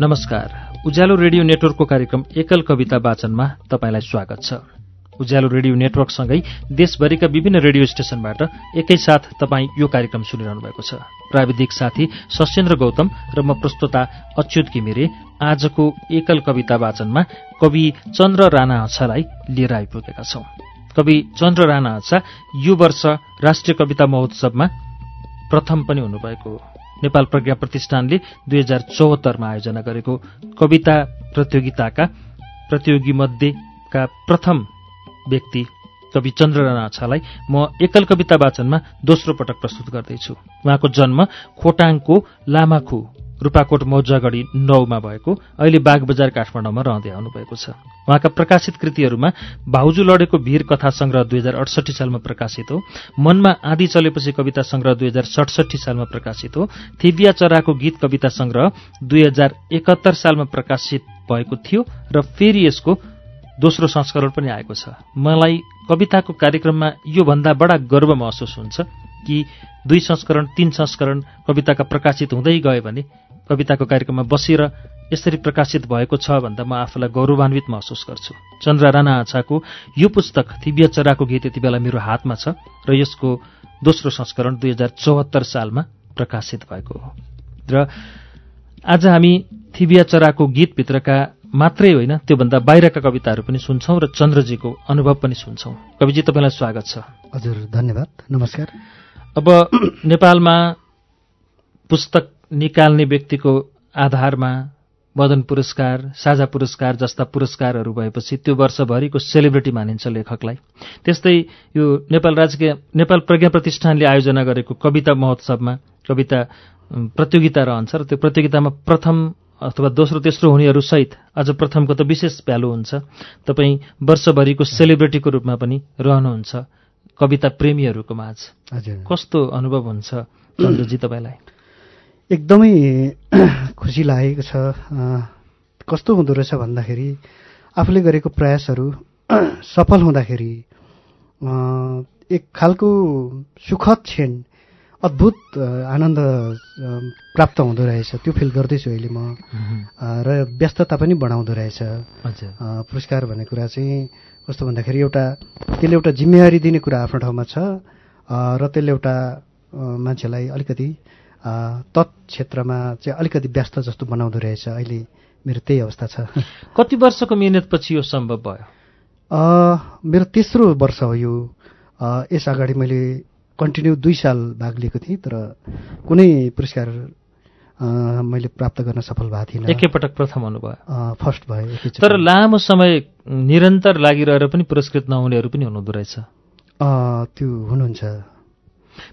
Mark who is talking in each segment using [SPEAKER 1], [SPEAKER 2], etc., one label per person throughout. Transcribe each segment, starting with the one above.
[SPEAKER 1] नमस्कार। उज्यालो रेडियो नेटवर्कको कार्यक्रम एकल कविता वाचनमा तपाईँलाई स्वागत छ। उज्यालो रेडियो नेटवर्कसँगै देशभरिका विभिन्न रेडियो स्टेशनबाट एकैसाथ तपाईँ यो कार्यक्रम सुनिरहनु भएको छ। प्राविधिक साथी सशेन्द्र गौतम र म प्रस्तोता अच्युत घिमिरे आजको एकल कविता वाचनमा कवि चन्द्र राणा हच्छालाई लिएर आइपुगेका छौं। कवि चन्द्र राणा हच्छा यो वर्ष राष्ट्रिय कविता महोत्सवमा प्रथम पनि हुनुभएको हो। नेपाल प्रज्ञा प्रतिष्ठानले दुई हजार चौहत्तरमा आयोजना गरेको कविता प्रतियोगिताका प्रतियोगीमध्येका प्रथम व्यक्ति कवि चन्द्र राणाछालाई म एकल कविता वाचनमा दोस्रो पटक प्रस्तुत गर्दैछु। उहाँको जन्म खोटाङको लामाखु रूपाकोट मौजागढी नौमा भएको अहिले बागबजार काठमाडौँमा रहँदै आउनुभएको छ। उहाँका प्रकाशित कृतिहरूमा भाउजू लडेको वीर कथा संग्रह दुई हजार अडसठी सालमा प्रकाशित हो मनमा आदि चलेपछि कविता संग्रह दुई हजार सडसठी सालमा प्रकाशित हो थिबिया चराको गीत कविता संग्रह दुई हजार एकहत्तर सालमा प्रकाशित भएको थियो र फेरि यसको दोस्रो संस्करण पनि आएको छ। मलाई कविताको कार्यक्रममा योभन्दा बडा गर्व महसुस हुन्छ कि दुई संस्करण तीन संस्करण कविताका प्रकाशित हुँदै गए भने कविताको कार्यक्रममा बसेर यसरी प्रकाशित भएको छ भन्दा म आफूलाई गौरवान्वित महसुस गर्छु। चन्द्र राणा आछाको यो पुस्तक थिबिया चराको गीत यति बेला मेरो हातमा छ र यसको दोस्रो संस्करण दुई हजार चौहत्तर सालमा प्रकाशित भएको हो। र आज हामी थिबिया चराको गीतभित्रका मात्रै होइन त्योभन्दा बाहिरका कविताहरू पनि सुन्छौं र चन्द्रजीको अनुभव पनि सुन्छौं। कविजी तपाईँलाई स्वागत छ।
[SPEAKER 2] हजुर धन्यवाद। नमस्कार।
[SPEAKER 1] अब नेपालमा पुस्तक निकाल्ने व्यक्तिको आधारमा मदन पुरस्कार साझा पुरस्कार जस्ता पुरस्कारहरू भएपछि त्यो वर्षभरिको सेलिब्रिटी मानिन्छ लेखकलाई। त्यस्तै यो नेपाल राजकीय नेपाल प्रज्ञा प्रतिष्ठानले आयोजना गरेको कविता महोत्सवमा कविता प्रतियोगिता रहन्छ र त्यो प्रतियोगितामा प्रथम अथवा दोस्रो तेस्रो हुनेहरूसहित अझ प्रथमको त विशेष भ्यालु हुन्छ। तपाईँ वर्षभरिको सेलिब्रिटीको रूपमा पनि रहनुहुन्छ कविता प्रेमीहरूको माझ। कस्तो अनुभव हुन्छ चन्द्रजी तपाईँलाई?
[SPEAKER 2] एकदमै खुसी लागेको छ। कस्तो हुँदो रहेछ भन्दाखेरि आफूले गरेको प्रयासहरू सफल हुँदाखेरि एक खालको सुखद क्षण अद्भुत आनन्द प्राप्त हुँदो रहेछ। त्यो फिल गर्दैछु अहिले म। र व्यस्तता पनि बढाउँदो रहेछ। पुरस्कार भन्ने कुरा चाहिँ कस्तो भन्दाखेरि एउटा त्यसले एउटा जिम्मेवारी दिने कुरा आफ्नो ठाउँमा छ। र त्यसले एउटा मान्छेलाई अलिकति तत् क्षेत्रमा चाहिँ अलिकति व्यस्त जस्तो बनाउँदो रहेछ। अहिले मेरो त्यही अवस्था छ।
[SPEAKER 1] कति वर्षको मिहिनेतपछि यो सम्भव भयो?
[SPEAKER 2] मेरो तेस्रो वर्ष हो यो। यस अगाडि मैले कन्टिन्यू दुई साल भाग लिएको थिएँ तर कुनै पुरस्कार मैले प्राप्त गर्न सफल भएको थिइनँ।
[SPEAKER 1] एकैपटक प्रथम हुनुभयो
[SPEAKER 2] फर्स्ट भयो
[SPEAKER 1] तर लामो समय निरन्तर लागिरहेर पनि पुरस्कृत नहुनेहरू पनि हुनुहुँदो रहेछ।
[SPEAKER 2] त्यो हुनुहुन्छ।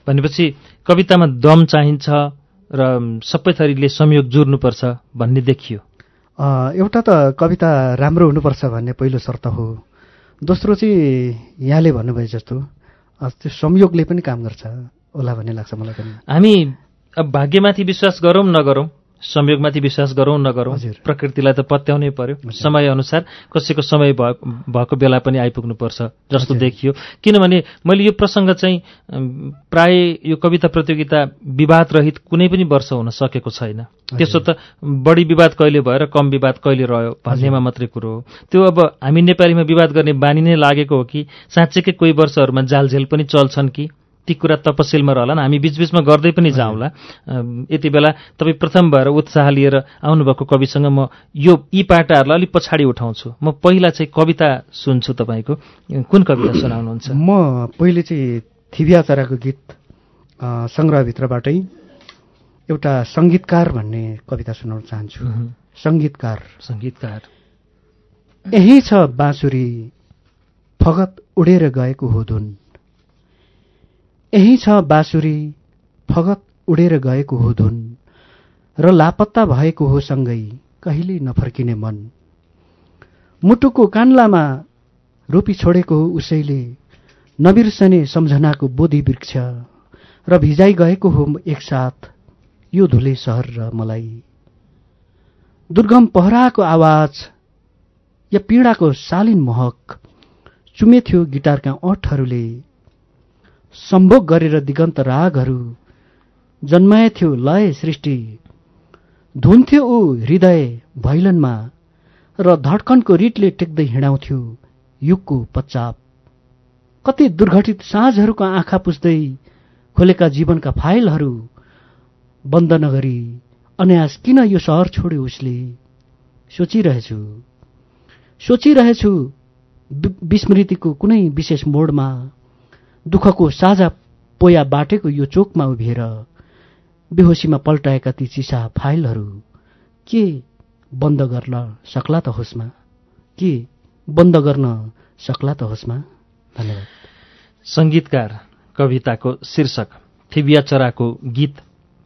[SPEAKER 1] भनेपछि कवितामा दम चाहिन्छ र सबै थरीले संयोग जुर्नुपर्छ भन्ने देखियो।
[SPEAKER 2] एउटा त कविता राम्रो हुनुपर्छ भन्ने पहिलो शर्त हो। दोस्रो चाहिँ यहाँले भन्नुभयो जस्तो त्यो संयोगले पनि काम गर्छ होला भन्ने लाग्छ मलाई पनि।
[SPEAKER 1] हामी अब भाग्यमाथि विश्वास गरौँ नगरौँ? संयोगमाथि विश्वास गरौँ नगरौँ प्रकृतिलाई त पत्याउनै पर्यो। समयअनुसार कसैको समय भएको बेला पनि आइपुग्नुपर्छ जस्तो देखियो। किनभने मैले यो प्रसङ्ग चाहिँ प्राय यो कविता प्रतियोगिता विवाद रहित कुनै पनि वर्ष हुन सकेको छैन। त्यसो त बढी विवाद कहिले भएर कम विवाद कहिले रह्यो भन्नेमा मात्रै कुरो हो। त्यो अब हामी नेपालीमा विवाद गर्ने बानी नै लागेको हो कि साँच्चैकै कोही वर्षहरूमा जालझेल पनि चल्छन् कि? ती कुरा तपसिलमा रहलान् हामी बिचबिचमा गर्दै पनि जाउँला। यति बेला तपाईँ प्रथम भएर उत्साह लिएर आउनुभएको कविसँग म यो यी पाटाहरूलाई अलिक पछाडि उठाउँछु। म पहिला चाहिँ कविता सुन्छु तपाईँको। कुन कविता सुनाउनुहुन्छ?
[SPEAKER 2] म पहिले चाहिँ थिबिया चराको गीत सङ्ग्रहभित्रबाटै एउटा सङ्गीतकार भन्ने कविता सुनाउन चाहन्छु। सङ्गीतकार।
[SPEAKER 1] सङ्गीतकार।
[SPEAKER 2] यही छ बाँसुरी फगत उडेर गएको हो धुन। यही छ बाँसुरी फगत उडेर गएको हो धुन र लापत्ता भएको हो सँगै कहिल्यै नफर्किने मन। मुटुको कान्लामा रोपी छोडेको हो उसैले नबिर्सने सम्झनाको बोधी वृक्ष र भिजाइ गएको हो एकसाथ यो धुले सहर र मलाई। दुर्गम पहराको आवाज या पीडाको शालीन महक चुमेथ्यो गिटारका ओठहरूले सम्भोग गरेर दिगन्त रागहरू जन्माएथ्यो लय सृष्टि। धुन्थ्यो ऊ हृदय भैलनमा र धड्कनको रिटले टेक्दै हिँडाउँथ्यो युगको पच्चाप कति दुर्घटित साँझहरूको आँखा पुस्दै खोलेका जीवनका फाइलहरू बन्द नगरी अनायास किन यो सहर छोड्यो उसले? सोचिरहेछु। सोचिरहेछु विस्मृतिको कुनै विशेष मोडमा दुःखको साझा पोया बाटेको यो चोकमा उभिएर बेहोसीमा पल्टाएका ती चिसा फाइलहरू के बन्द गर्न सक्ला त होसमा? के बन्द गर्न सक्ला त होसमा? धन्यवाद।
[SPEAKER 1] सङ्गीतकार कविताको शीर्षक थिबिया चराको गीत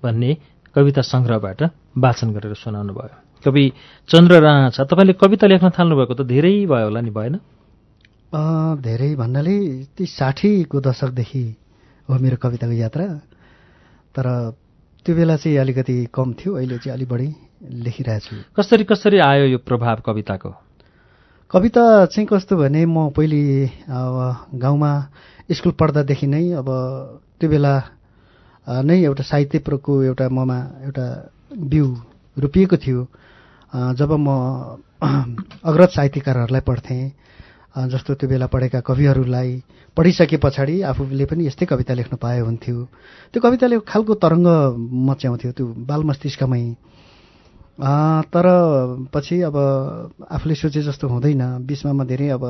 [SPEAKER 1] भन्ने कविता सङ्ग्रहबाट वाचन गरेर सुनाउनु भयो कवि चन्द्र राणा छ तपाईँले कविता लेख्न थाल्नुभएको त धेरै भयो होला नि भएन?
[SPEAKER 2] धेरै भन्नाले ती साठीको दशकदेखि हो मेरो कविताको यात्रा। तर त्यो बेला चाहिँ अलिकति कम थियो अहिले चाहिँ अलिक बढी लेखिरहेछु
[SPEAKER 1] कसरी कसरी आयो यो प्रभाव कविताको?
[SPEAKER 2] कविता चाहिँ कस्तो भने म पहिले अब गाउँमा स्कुल पढ्दादेखि नै अब त्यो बेला नै एउटा साहित्यको एउटा ममा एउटा बिउ रोपिएको थियो। जब म अग्रज साहित्यकारहरूलाई पढ्थेँ जस्तो त्यो बेला पढेका कविहरूलाई पढिसके पछाडि आफूले पनि यस्तै कविता लेख्न पाए हुन्थ्यो। त्यो कविताले खालको तरङ्ग मच्याउँथ्यो त्यो बाल मस्तिष्कमै तर पछि अब आफूले सोचे जस्तो हुँदैन। बिचमा म धेरै अब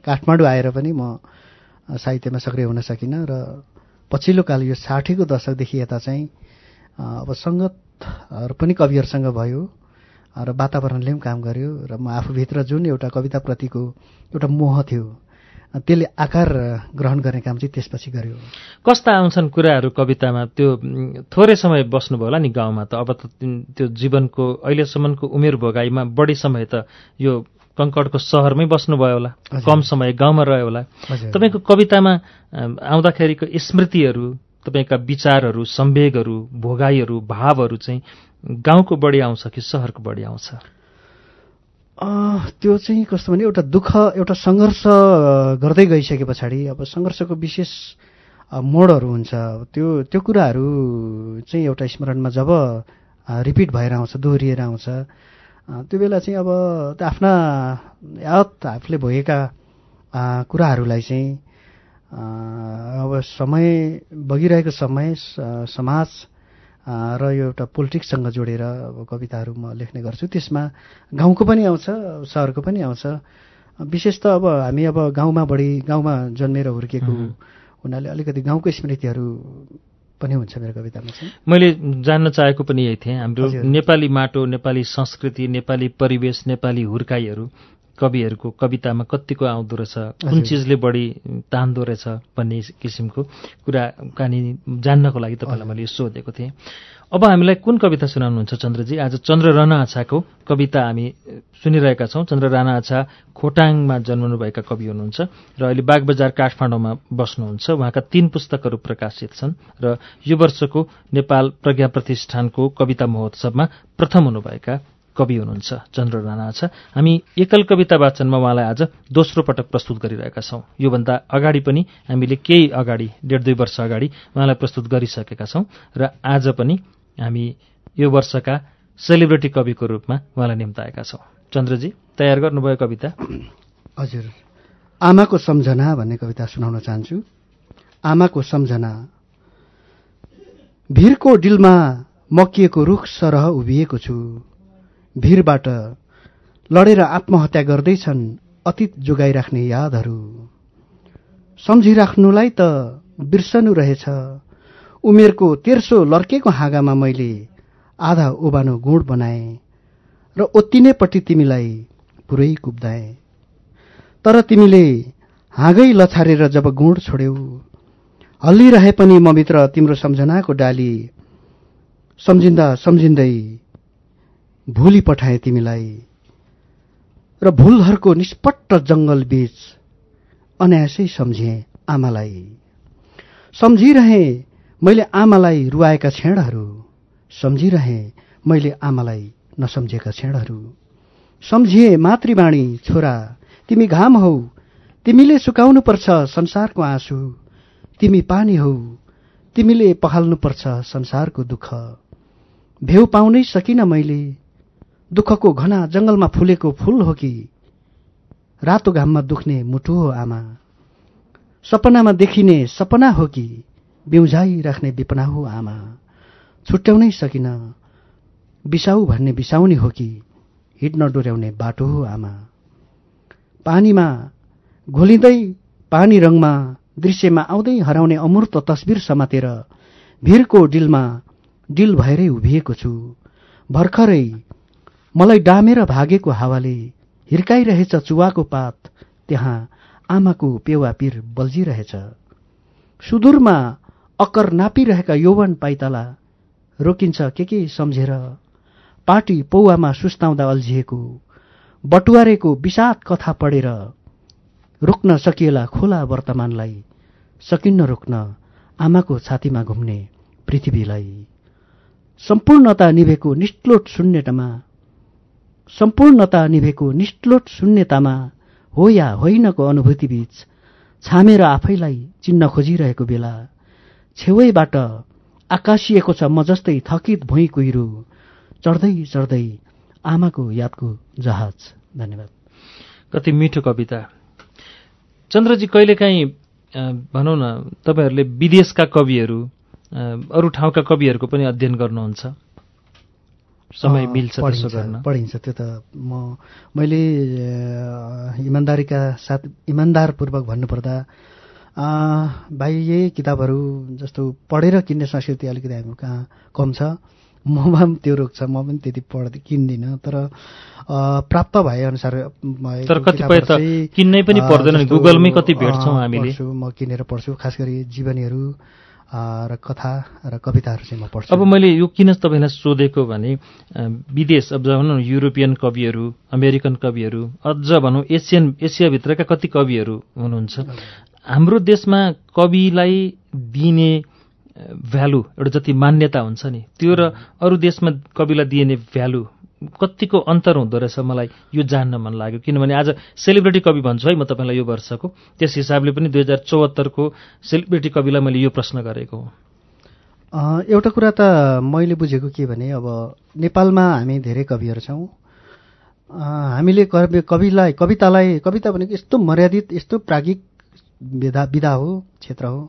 [SPEAKER 2] काठमाडौँ आएर पनि म साहित्यमा सक्रिय हुन सकिनँ र पछिल्लो काल यो साठीको दशकदेखि यता चाहिँ अब सङ्गतहरू पनि कविहरूसँग भयो। र वातावरणले पनि काम गर्यो र म आफूभित्र जुन एउटा कविताप्रतिको एउटा मोह थियो त्यसले आकार ग्रहण गर्ने काम चाहिँ त्यसपछि गर्यो।
[SPEAKER 1] कस्ता आउँछन् कुराहरू कवितामा? त्यो थोरै समय बस्नुभयो होला नि गाउँमा त। अब त त्यो जीवनको अहिलेसम्मको उमेर भोगाईमा बढी समय त यो कङ्कडको सहरमै बस्नुभयो होला। कम समय गाउँमा रह्यो होला। तपाईँको कवितामा आउँदाखेरिको स्मृतिहरू तपाईँका विचारहरू सम्वेगहरू भोगाईहरू भावहरू चाहिँ गाउँको बढी आउँछ कि सहरको बढी आउँछ?
[SPEAKER 2] त्यो चाहिँ कस्तो भने एउटा दुःख एउटा सङ्घर्ष गर्दै गइसके पछाडि अब सङ्घर्षको विशेष मोडहरू हुन्छ। त्यो त्यो कुराहरू चाहिँ एउटा स्मरणमा जब रिपिट भएर आउँछ दोहोरिएर आउँछ त्यो बेला चाहिँ अब आफ्ना याद आफूले भोगेका कुराहरूलाई चाहिँ अब समय बगिरहेको समय समाज र यो एउटा पोलिटिक्ससँग जोडेर अब कविताहरू म लेख्ने गर्छु। त्यसमा गाउँको पनि आउँछ सहरको पनि आउँछ। विशेष त अब हामी अब गाउँमा बढी गाउँमा जन्मेर हुर्किएको हुनाले अलिकति गाउँको स्मृतिहरू पनि हुन्छ मेरो कवितामा चाहिँ।
[SPEAKER 1] मैले जान्न चाहेको पनि यही थिएँ। हाम्रो नेपाली माटो नेपाली संस्कृति नेपाली परिवेश नेपाली हुर्काइहरू कविहरूको कवितामा कतिको आउँदो रहेछ कुन चिजले बढी तान्दो रहेछ भन्ने किसिमको कुराकानी जान्नको लागि तपाईँलाई मैले सोधेको थिएँ। अब हामीलाई कुन कविता सुनाउनुहुन्छ चन्द्रजी? आज चन्द्र राणा आछाको कविता हामी सुनिरहेका छौँ। चन्द्र राणा आछा खोटाङमा जन्मनुभएका कवि हुनुहुन्छ र अहिले बागबजार काठमाडौँमा बस्नुहुन्छ। उहाँका तीन पुस्तकहरू प्रकाशित छन् र यो वर्षको नेपाल प्रज्ञा प्रतिष्ठानको कविता महोत्सवमा प्रथम हुनुभएका कवि हुनुहुन्छ चन्द्र राणा छ। हामी एकल कविता वाचनमा उहाँलाई आज दोस्रो पटक प्रस्तुत गरिरहेका छौँ। योभन्दा अगाडि पनि हामीले केही अगाडि डेढ दुई वर्ष अगाडि उहाँलाई प्रस्तुत गरिसकेका छौँ र आज पनि हामी यो वर्षका सेलिब्रेटी कविको रूपमा उहाँलाई निम्ताएका छौँ। चन्द्रजी तयार गर्नुभयो कविता?
[SPEAKER 2] हजुर। आमाको सम्झना भन्ने कविता सुनाउन चाहन्छु। आमाको सम्झना। भिरको डिलमा मकिएको रुख सरह उभिएको छु। भिरबाट लडेर आत्महत्या गर्दैछन् अतीत जोगाइराख्ने यादहरू। सम्झिराख्नुलाई त बिर्सनु रहेछ। उमेरको तेर्सो लर्केको हाँगामा मैले आधा ओबानो गुण बनाए र ओत्तिनेपट्टि तिमीलाई पुरै कुब्दाए तर तिमीले हाँगै लछारेर जब गुण छोड्यौ हल्लिरहे पनि म भित्र तिम्रो सम्झनाको डाली सम्झिँदा सम्झिँदै भुली पठाए तिमीलाई। र भुलहरूको निष्पट्ट जङ्गल बीच अनायासै सम्झेँ आमालाई। सम्झिरहे मैले आमालाई रुवाएका क्षणहरू। सम्झिरहे मैले आमालाई नसम्झेका क्षणहरू। सम्झिए मातृवाणी छोरा तिमी घाम हौ। तिमीले सुकाउनुपर्छ संसारको आँसु। तिमी पानी हौ। तिमीले पखाल्नुपर्छ संसारको दुःख। भेउ पाउनै सकिन मैले। दुःखको घना जंगलमा फुलेको फूल हो कि? रातो घाममा दुख्ने मुटु हो आमा। सपनामा देखिने सपना हो कि? बिउझाइ राख्ने विपना हो आमा। छुट्याउनै सकिन। बिसाउ भन्ने बिसाउने हो कि? हिँड्न डोर्याउने बाटो हो आमा। पानीमा घोलिँदै पानी रङमा दृश्यमा आउँदै हराउने अमूर्त तस्बिर समातेर भिरको डिलमा डिल भएरै उभिएको छु। भर्खरै मलाई डामेर भागेको हावाले हिर्काइरहेछ चुवाको पात। त्यहाँ आमाको पेवा पिर बल्झिरहेछ। सुदूरमा अक्कर नापिरहेका यौवन पाइताला रोकिन्छ के के सम्झेर। पार्टी पौवामा सुस्ताउँदा अल्झिएको। बटुवारेको विषाद कथा पढेर रोक्न सकिएला खोला वर्तमानलाई। सकिन्न रोक्न आमाको छातीमा घुम्ने पृथ्वीलाई। सम्पूर्णता निभेको निष्लोट शून्यतामा सम्पूर्णता निभेको निष्लोट शून्यतामा हो या होइनको अनुभूतिबीच छामेर आफैलाई चिन्न खोजिरहेको बेला छेउैबाट आकाशिएको छ म जस्तै थकित भुइँ कुहिरो चढ्दै चढ्दै आमाको यादको जहाज। धन्यवाद।
[SPEAKER 1] कति मिठो कविता। चन्द्रजी कहिलेकाहीँ भनौँ न तपाईँहरूले विदेशका कविहरू अरू ठाउँका कविहरूको पनि अध्ययन गर्नुहुन्छ। समय मिल्छ त्यसो गर्न।
[SPEAKER 2] पढिन्छ त्यो त म मैले इमान्दारीका साथ इमान्दारपूर्वक भन्नुपर्दा बाह्य किताबहरू जस्तो पढेर किन्ने संस्कृति अलिकति हामी कहाँ कम छ। ममा पनि त्यो रोग छ म पनि त्यति पढ किन्दिनँ तर प्राप्त भए अनुसार
[SPEAKER 1] तर कतिपय त किन्नै पनि पर्दैन गुगलमै कति भेट्छौँ हामीले।
[SPEAKER 2] म किनेर पढ्छु खास गरी जीवनीहरू। र कथा र कविताहरू चाहिँ म पढ्छु।
[SPEAKER 1] अब मैले यो किन तपाईँलाई सोधेको भने विदेश अब भनौँ न युरोपियन कविहरू अमेरिकन कविहरू अझ भनौँ एसियन एसियाभित्रका कति कविहरू हुनुहुन्छ। हाम्रो देशमा कविलाई दिने भ्यालु एउटा जति मान्यता हुन्छ नि त्यो र अरू देशमा कविलाई दिइने भ्यालु कतिको अन्तर हुँदो रहेछ मलाई यो जान्न मन लाग्यो। किनभने आज सेलिब्रेटी कवि भन्छु है म तपाईँलाई यो वर्षको। त्यस हिसाबले पनि दुई हजार चौहत्तरको सेलिब्रेटी कविलाई मैले यो प्रश्न गरेको
[SPEAKER 2] हुँ। एउटा कुरा त मैले बुझेको के भने अब नेपालमा हामी धेरै कविहरू छौँ। हामीले कविलाई कवितालाई कविता भनेको यस्तो मर्यादित यस्तो प्रागिक विधा विधा हो क्षेत्र हो।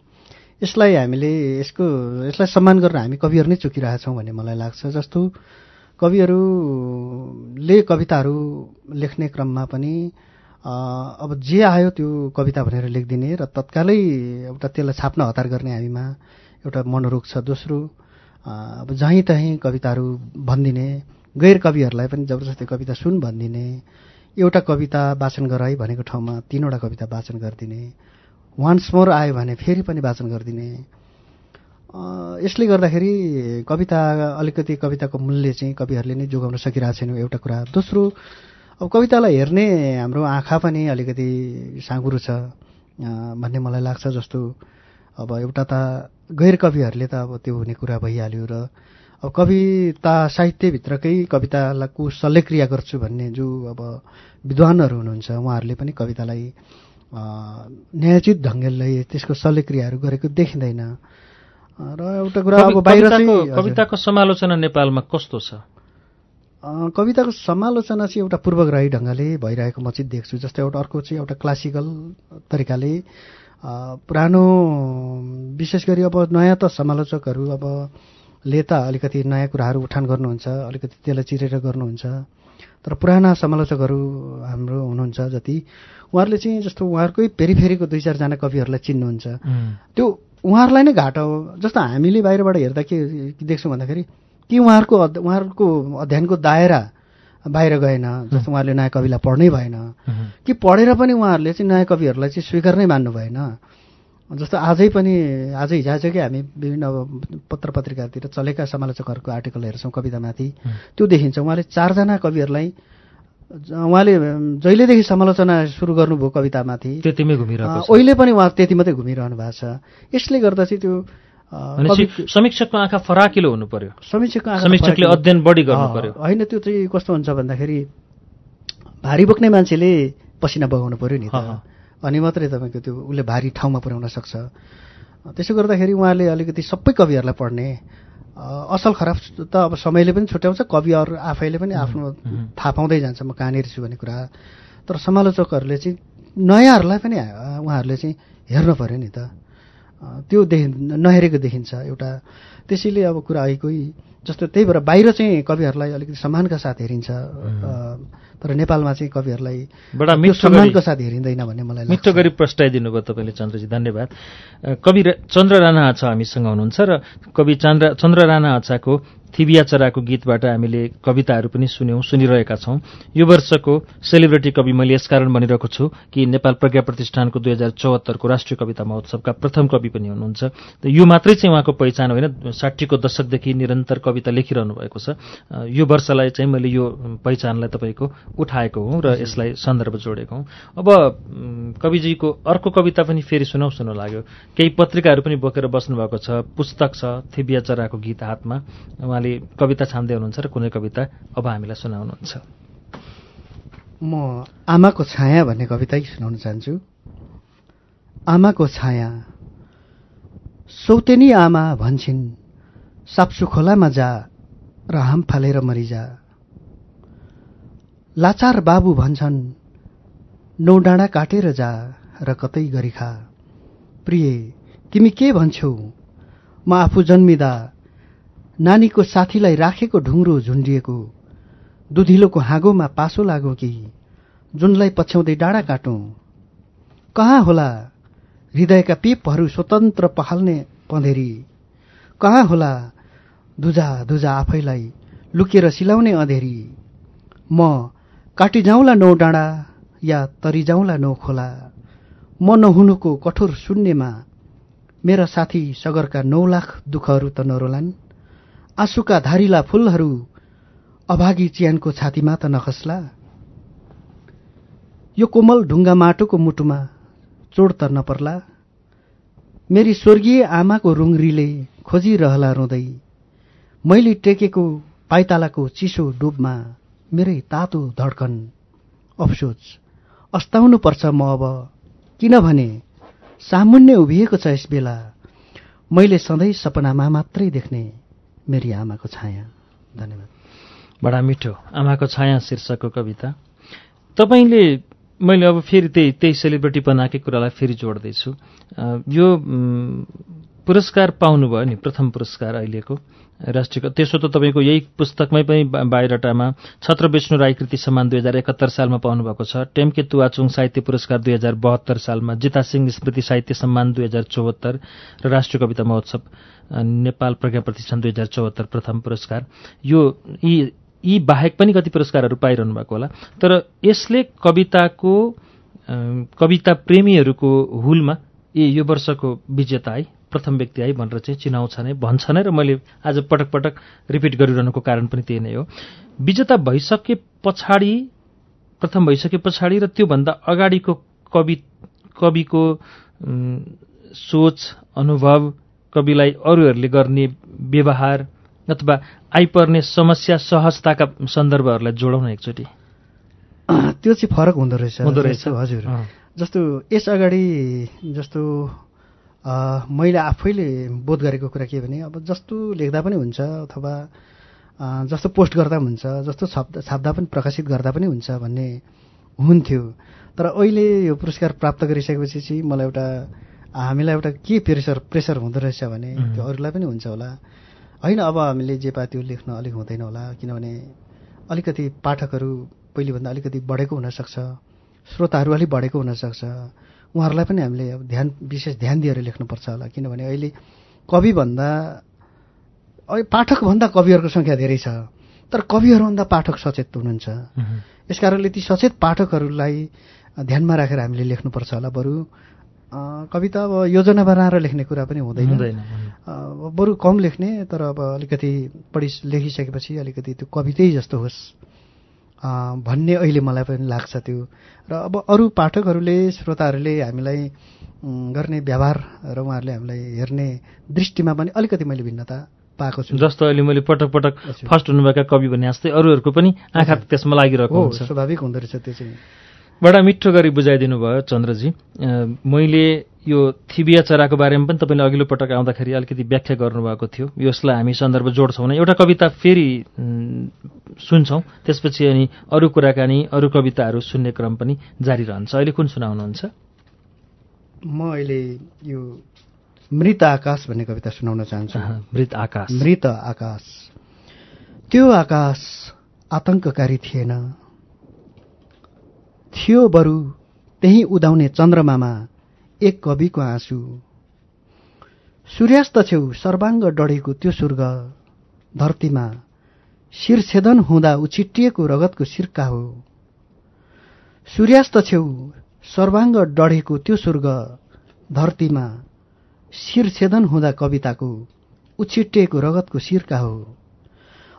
[SPEAKER 2] यसलाई हामीले यसको यसलाई सम्मान गरेर हामी कविहरू नै चुकिरहेछौँ भन्ने मलाई लाग्छ। जस्तो कविहरूले कविताहरू लेख्ने क्रममा पनि अब जे आयो त्यो कविता भनेर लेखिदिने र तत्कालै एउटा त्यसलाई छाप्न हतार गर्ने हामीमा एउटा मनोरोग छ दोस्रो अब जहीँ तहीँ कविताहरू भनिदिने गैर कविहरूलाई पनि जबरजस्ती कविता सुन भनिदिने एउटा कविता वाचन गर है भनेको ठाउँमा तिनवटा कविता वाचन गरिदिने वान्स मोर आयो भने फेरि पनि वाचन गरिदिने यसले गर्दाखेरि कविता अलिकति कविताको मूल्य चाहिँ कविहरूले नै जोगाउन सकिरहेको छैन एउटा कुरा। दोस्रो अब कवितालाई हेर्ने हाम्रो आँखा पनि अलिकति साँगुरो छ भन्ने मलाई लाग्छ जस्तो। अब एउटा त गैर कविहरूले त अब त्यो हुने कुरा भइहाल्यो र अब कविता साहित्यभित्रकै कवितालाई शल्यक्रिया गर्छु भन्ने जो अब विद्वानहरू हुनुहुन्छ उहाँहरूले पनि कवितालाई न्यायोचित ढङ्गले त्यसको शल्यक्रियाहरू गरेको देखिँदैन। र एउटा कुरा अब बाहिर
[SPEAKER 1] कविताको समालोचना नेपालमा कस्तो छ?
[SPEAKER 2] कविताको समालोचना चाहिँ एउटा पूर्वग्राही ढङ्गले भइरहेको म चाहिँ देख्छु जस्तै एउटा अर्को चाहिँ एउटा क्लासिकल तरिकाले पुरानो विशेष गरी अब नयाँ त समालोचकहरू अब ले त अलिकति नयाँ कुराहरू उठान गर्नुहुन्छ अलिकति त्यसलाई चिरेर गर्नुहुन्छ। तर पुराना समालोचकहरू हाम्रो हुनुहुन्छ जति उहाँहरूले चाहिँ जस्तो उहाँहरूकै फेरि दुई चारजना कविहरूलाई चिन्नुहुन्छ। त्यो उहाँहरूलाई नै घाटा हो। जस्तो हामीले बाहिरबाट हेर्दा के देख्छौँ भन्दाखेरि कि उहाँहरूको उहाँहरूको अध्ययनको दायरा बाहिर गएन जस्तो उहाँहरूले नयाँ कविलाई पढ्नै भएन। कि पढेर पनि उहाँहरूले चाहिँ नयाँ कविहरूलाई चाहिँ स्वीकार नै मान्नु भएन। जस्तो आजै पनि आजै हिजोआजकै हामी विभिन्न अब पत्र पत्रिकातिर चलेका समालोचकहरूको आर्टिकल हेर्छौँ कवितामाथि। त्यो देखिन्छ। उहाँले चारजना कविहरूलाई उहाँले जहिलेदेखि समालोचना सुरु गर्नुभयो कवितामाथि
[SPEAKER 1] त्यतिमै घुमिरहेको
[SPEAKER 2] अहिले पनि उहाँ त्यति मात्रै घुमिरहनु भएको छ। यसले गर्दा चाहिँ त्यो
[SPEAKER 1] समीक्षकको आँखा फराकिलो हुनु पर्यो
[SPEAKER 2] समीक्षकको आँखा
[SPEAKER 1] समीक्षकले अध्ययन बढी गर्नु पर्यो
[SPEAKER 2] होइन त्यो चाहिँ कस्तो हुन्छ भन्दाखेरि भारी बोक्ने मान्छेले पसिना बगाउनु पर्यो नि। अनि मात्रै तपाईँको त्यो उसले भारी ठाउँमा पुर्याउन सक्छ। त्यसो गर्दाखेरि उहाँले अलिकति सबै कविहरूलाई पढ्ने असल खराब त अब समयले पनि छुट्याउँछ कविहरू आफैले पनि आफ्नो थाहा पाउँदै जान्छ म कहाँनिर छु भन्ने कुरा। तर समालोचकहरूले चाहिँ नयाँहरूलाई पनि उहाँहरूले चाहिँ हेर्नु पऱ्यो नि त। त्यो देखि नहेरेको देखिन्छ एउटा। त्यसैले अब कुरा आइकै जस्तो त्यही भएर बाहिर चाहिँ कविहरूलाई अलिकति सम्मानका साथ हेरिन्छ तर नेपालमा चाहिँ कविहरूलाई
[SPEAKER 1] बडा
[SPEAKER 2] सम्मानको साथ हेरिँदैन भन्ने मलाई
[SPEAKER 1] मिठो गरी प्रस्ताइदिनु भयो तपाईँले चन्द्रजी धन्यवाद। कवि चन्द्र राणा आचा हामीसँग हुनुहुन्छ र कवि चन्द्र चन्द्र राणा आचाको थिबिया चराको गीतबाट हामीले कविताहरू पनि सुन्यौं सुनिरहेका छौं। यो वर्षको सेलिब्रेटी कवि मैले यसकारण भनिरहेको छु कि नेपाल प्रज्ञा प्रतिष्ठानको दुई हजार चौहत्तरको राष्ट्रिय कविता महोत्सवका प्रथम कवि पनि हुनुहुन्छ। यो मात्रै चाहिँ उहाँको पहिचान होइन साठीको दशकदेखि निरन्तर कविता लेखिरहनु भएको छ। यो वर्षलाई चाहिँ मैले यो पहिचानलाई तपाईँको उठाएको हुँ र यसलाई सन्दर्भ जोडेको हुँ। अब कविजीको अर्को कविता पनि फेरि सुनाउ सुनाउ लाग्यो। केही पत्रिकाहरू पनि बोकेर बस्नुभएको छ। पुस्तक छ थिबिया चराको गीत हातमा। उहाँले कविता छान्दै हुनुहुन्छ र कुनै कविता अब हामीलाई सुनाउनुहुन्छ।
[SPEAKER 2] म आमाको छाया भन्ने कविता सुनाउन चाहन्छु। आमाको छाया। सौतेनी आमा भन्छन् साप्सु खोलामा जा र हाम फालेर मरिजा। लाचार बाबु भन्छन् नौ डाँडा काटेर जा र कतै गरी खा। प्रिय तिमी के भन्छौ? म आफू जन्मिँदा नानीको साथीलाई राखेको ढुङ्ग्रो झुन्डिएको। दुधिलोको हाँगोमा पासो लागो कि जुनलाई पछ्याउँदै डाँडा काटौँ। कहाँ होला? हृदयका पिपहरू स्वतन्त्र पखाल्ने पँधेरी। कहाँ होला? दुजा दुजा आफैलाई लुकेर सिलाउने अँधेरी। म काटी जाउँला नौ डाँडा या तरी जाउँला नौ खोला। म नहुनुको कठोर शून्यमा। मेरा साथी सगरका नौ लाख दुःखहरू त नरोलान्। आँसुका धारिला फूलहरू अभागी चियानको छातीमा त नखस्ला। यो कोमल ढुङ्गा माटोको मुटुमा चोट त नपर्ला। मेरी स्वर्गीय आमाको रुङ्ग्रीले खोजिरहला रुँदै मैले टेकेको पाइतालाको चिसो डुबमा मेरै तातो धड्कन। अफसोच अस्ताउनु पर्छ म अब किनभने सामुन्ने उभिएको छ यस बेला। मैले सधैँ सपनामा मात्रै देख्ने। मेरी आमाको छाया। धन्यवाद।
[SPEAKER 1] बडा मिठो। आमाको छाया शीर्षकको कविता। तपाईँले मैले अब फेरि त्यही त्यही सेलिब्रिटीपनाकै कुरालाई फेरि जोड्दैछु। यो पुरस्कार पाउनुभयो नि प्रथम पुरस्कार अहिलेको। राष्ट्रिय त्यसो त तपाईँको यही पुस्तकमै पनि बा- बायोडाटामा छत्र विष्णु राई कृति सम्मान दुई हजार एकात्तर सालमा पाउनुभएको छ। टेम्के तुवाचुङ साहित्य पुरस्कार दुई हजार बहत्तर सालमा जिता सिंह स्मृति साहित्य सम्मान दुई हजार चौहत्तर र राष्ट्रिय कविता महोत्सव नेपाल प्रज्ञा प्रतिष्ठान दुई हजार चौहत्तर प्रथम पुरस्कार। यो यी यी बाहेक पनि कति पुरस्कारहरू पाइरहनु भएको होला। तर यसले कविताको कविता प्रेमीहरूको हुलमा ए यो वर्षको विजेता है। प्रथम व्यक्ति है भनेर चाहिँ चिनाउँछ नै भन्छ नै र मैले आज पटक पटक रिपिट गरिरहनुको कारण पनि त्यही नै हो विजेता भइसके पछाडि प्रथम भइसके पछाडि र त्योभन्दा अगाडिको कवि कविको सोच अनुभव कविलाई अरूहरूले गर्ने व्यवहार अथवा आइपर्ने समस्या सहजताका सन्दर्भहरूलाई जोडौँ न एकचोटि
[SPEAKER 2] त्यो चाहिँ फरक हुँदो रहेछ
[SPEAKER 1] हुँदो रहेछ।
[SPEAKER 2] हजुर। जस्तो यस अगाडि जस्तो मैले आफैले बोध गरेको कुरा के भने अब जस्तो लेख्दा पनि हुन्छ अथवा जस्तो पोस्ट गर्दा पनि हुन्छ जस्तो छाप्दा छाप्दा पनि प्रकाशित गर्दा पनि हुन्छ भन्ने हुन्थ्यो। तर अहिले यो पुरस्कार प्राप्त गरिसकेपछि चाहिँ मलाई एउटा हामीलाई एउटा के प्रेसर प्रेसर हुँदो रहेछ भने. त्यो अरूलाई पनि हुन्छ होला। होइन अब हामीले जे पायो त्यो लेख्न अलिक हुँदैन होला किनभने अलिकति पाठकहरू पहिलेभन्दा अलिकति बढेको हुनसक्छ श्रोताहरू अलिक बढेको हुनसक्छ। उहाँहरूलाई पनि हामीले अब ध्यान विशेष ध्यान दिएर लेख्नुपर्छ होला। किनभने अहिले कविभन्दा अहिले पाठकभन्दा कविहरूको सङ्ख्या धेरै छ। तर कविहरूभन्दा पाठक सचेत हुनुहुन्छ।
[SPEAKER 1] मह्म।
[SPEAKER 2] यस कारणले ती सचेत पाठकहरूलाई ध्यानमा राखेर हामीले लेख्नुपर्छ होला। बरु कविता अब योजना बनाएर लेख्ने कुरा पनि हुँदैन। बरु कम लेख्ने तर अब अलिकति पढि लेखिसकेपछि अलिकति त्यो कवितै जस्तो होस्। भन्ने अहिले मलाई पनि लाग्छ त्यो। र अब अरू पाठकहरूले श्रोताहरूले हामीलाई गर्ने व्यवहार र उहाँहरूले हामीलाई हेर्ने दृष्टिमा पनि अलिकति मैले भिन्नता पाएको छु।
[SPEAKER 1] जस्तो अहिले मैले पटक पटक। फर्स्ट हुनुभएका कवि भने जस्तै अरूहरूको पनि आँखा त्यसमा लागिरहेको
[SPEAKER 2] हो
[SPEAKER 1] हुन्छ।
[SPEAKER 2] स्वाभाविक हुँदो रहेछ त्यो चाहिँ।
[SPEAKER 1] बडा मिठो गरी बुझाइदिनु भयो चन्द्रजी। मैले यो थिबिया चराको बारेमा पनि तपाईँले अघिल्लो पटक आउँदाखेरि अलिकति व्याख्या गर्नुभएको थियो। यसलाई हामी सन्दर्भ जोड्छौँ न। एउटा कविता फेरि सुन्छौँ। त्यसपछि अनि अरू कुराकानी अरू कविताहरू सुन्ने क्रम पनि जारी रहन्छ। अहिले कुन सुनाउनुहुन्छ?
[SPEAKER 2] म अहिले यो मृत आकाश भन्ने कविता सुनाउन चाहन्छु।
[SPEAKER 1] मृत आकाश।
[SPEAKER 2] मृत आकाश। त्यो आकाश आतंककारी थिएन। थियो बरु त्यही उदाउने चन्द्रमामा एक कविको आँसु। सूर्यास्त छेउ सर्वाङ्ग डढेको त्यो स्वर्ग धरतीमा शिरछेदन हुँदा उछिटिएको रगतको सिर्का हो। सूर्यास्त छेउ सर्वाङ्ग डढेको त्यो स्वर्ग धरतीमा शिरछेदन हुँदा कविताको उछिटिएको रगतको सिर्का हो।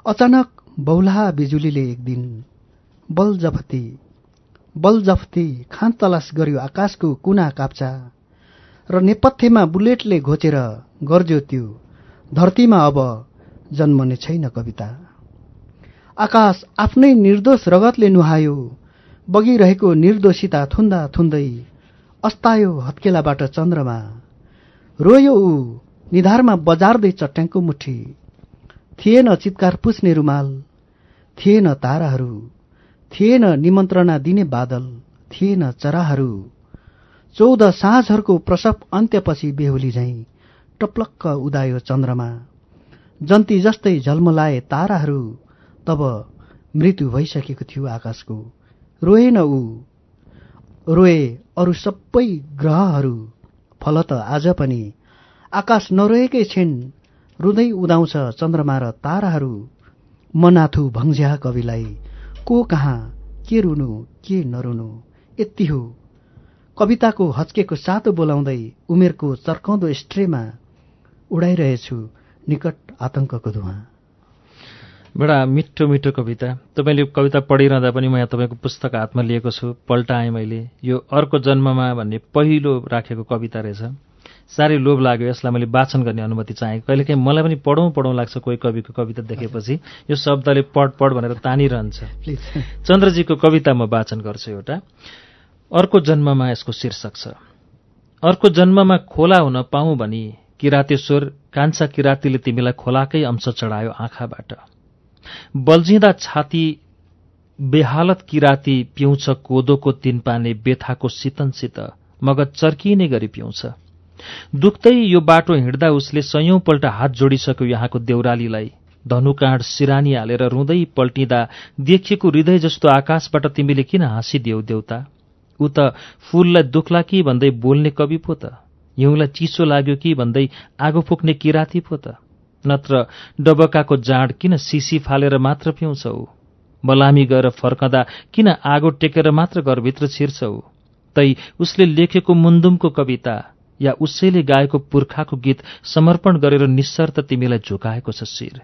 [SPEAKER 2] अचानक बौलाहा बिजुलीले एक दिन बल जफती बल जफ्ती खान तलास गर्यो आकाशको कुना काप्चा र नेपथ्यमा बुलेटले घोचेर गर्ज्यो त्यो धरतीमा अब जन्मने छैन कविता। आकाश आफ्नै निर्दोष रगतले नुहायो। बगिरहेको निर्दोषिता थुन्दा थुन्दै अस्तायो हत्केलाबाट चन्द्रमा। रोयो ऊ निधारमा बजार्दै चट्याङको मुठी। थिएन चित्कार पुस्ने रुमाल थिएन ताराहरू थिएन निमन्त्रणा दिने बादल थिएन चराहरू। चौध साँझहरूको प्रसव अन्त्यपछि बेहुली झैँ टप्लक्क उदायो चन्द्रमा। जन्ती जस्तै झल्मलाए ताराहरू तब मृत्यु भइसकेको थियो आकाशको। रोएन ऊ। रोए अरू सबै ग्रहहरू। फलत आज पनि आकाश नरोएकै छिन्। रुँदै उदाउँछ चन्द्रमा र ताराहरू। मनाथु भङ्ज्या कविलाई को कहाँ के रुनु के नरुनु यति हो। कविताको हच्केको सातो बोलाउँदै उमेरको चर्काउँदो स्ट्रेमा उडाइरहेछु निकट आतंकको धुवा।
[SPEAKER 1] बडा मिठो मिठो कविता। तपाईँले कविता पढिरहँदा पनि म यहाँ तपाईँको पुस्तक हातमा लिएको छु। पल्टाएँ मैले। यो अर्को जन्ममा भन्ने पहिलो राखेको कविता रहेछ। साह्रै लोभ लाग्यो। यसलाई मैले वाचन गर्ने अनुमति चाहेँ। कहिलेकाहीँ मलाई पनि पढौँ पढौँ लाग्छ कोही कविको कविता देखेपछि। यो शब्दले पढ पढ भनेर तानिरहन्छ। चन्द्रजीको कविता म वाचन गर्छु एउटा। अर्को जन्ममा यसको शीर्षक छ। अर्को जन्ममा खोला हुन पाऊँ भनी किरातेश्वर कान्छा किरातीले तिमीलाई खोलाकै अंश चढायो आँखाबाट। बल्झिँदा छाती बेहालत किराती पिउँछ कोदोको तिनपाने बेथाको सितनसित मगज चर्किने गरी पिउँछ। दुख्दै यो बाटो हिँड्दा उसले सयौंपल्ट हात जोडिसक्यो यहाँको देउरालीलाई। धनुकाँड सिरानी हालेर रुँदै पल्टिँदा देखिएको हृदय जस्तो आकाशबाट तिमीले किन हाँसिदेऊ देउता? ऊ त फूललाई दुख्ला कि भन्दै बोल्ने कवि पो त? हिउँलाई चिसो लाग्यो कि भन्दै आगो फुक्ने किराती पो त? नत्र डबकाको जाँड किन सिसी फालेर मात्र पिउँछौ? बलामी गएर फर्कँदा किन आगो टेकेर मात्र घरभित्र छिर्छौ? तै उसले लेखेको मुन्दुमको कविता या उसैले गाएको पुर्खाको गीत समर्पण गरेर निस्सर्त तिमीलाई झुकाएको छ शिर।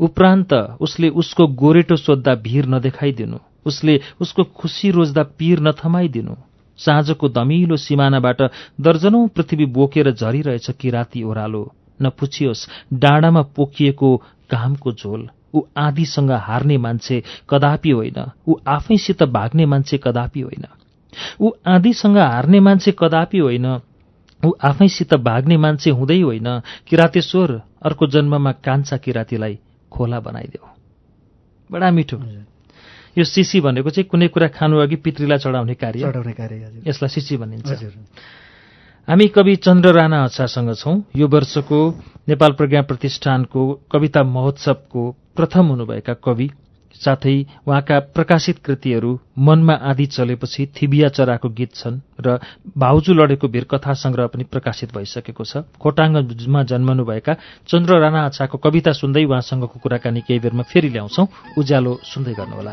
[SPEAKER 1] उपरान्त उसले उसको गोरेटो सोद्धा भिर नदेखाइदिनु। उसले उसको खुसी रोज्दा पीर नथमाइदिनु। साँझको दमिलो सिमानाबाट दर्जनौं पृथ्वी बोकेर झरिरहेछ किराती ओह्रालो। नपुछियोस्। डाँडामा पोखिएको कामको झोल। ऊ आँधीसँग हार्ने मान्छे कदापि होइन। ऊ आफैसित भाग्ने मान्छे कदापि होइन। ऊ आँधीसँग हार्ने मान्छे कदापि होइन। ऊ आफैसित भाग्ने मान्छे हुँदै होइन। किरातेश्वर अर्को जन्ममा कान्छा किरातीलाई खोला बनाइदेऊ। बडा मिठो। यो सिसी भनेको चाहिँ कुनै कुरा खानु अघि पितृलाई चढाउने कार्य।
[SPEAKER 2] चढाउने कार्य हजुर।
[SPEAKER 1] यसलाई सिसी भनिन्छ।
[SPEAKER 2] हजुर।
[SPEAKER 1] हामी कवि चन्द्र राणा अछासँग छौं। यो वर्षको नेपाल प्रज्ञा प्रतिष्ठानको कविता महोत्सवको प्रथम हुनुभएका कवि। साथै उहाँका प्रकाशित कृतिहरू मनमा आदि चलेपछि थिबिया चराको गीत छन् र भाउजू लडेको वीर कथा संग्रह पनि प्रकाशित भइसकेको छ। खोटाङमा जन्मनुभएका चन्द्र राणा आछाको कविता सुन्दै उहाँसँगको कुराकानी केही बेरमा फेरि ल्याउँछौ। उज्यालो सुन्दै गर्नुहोला।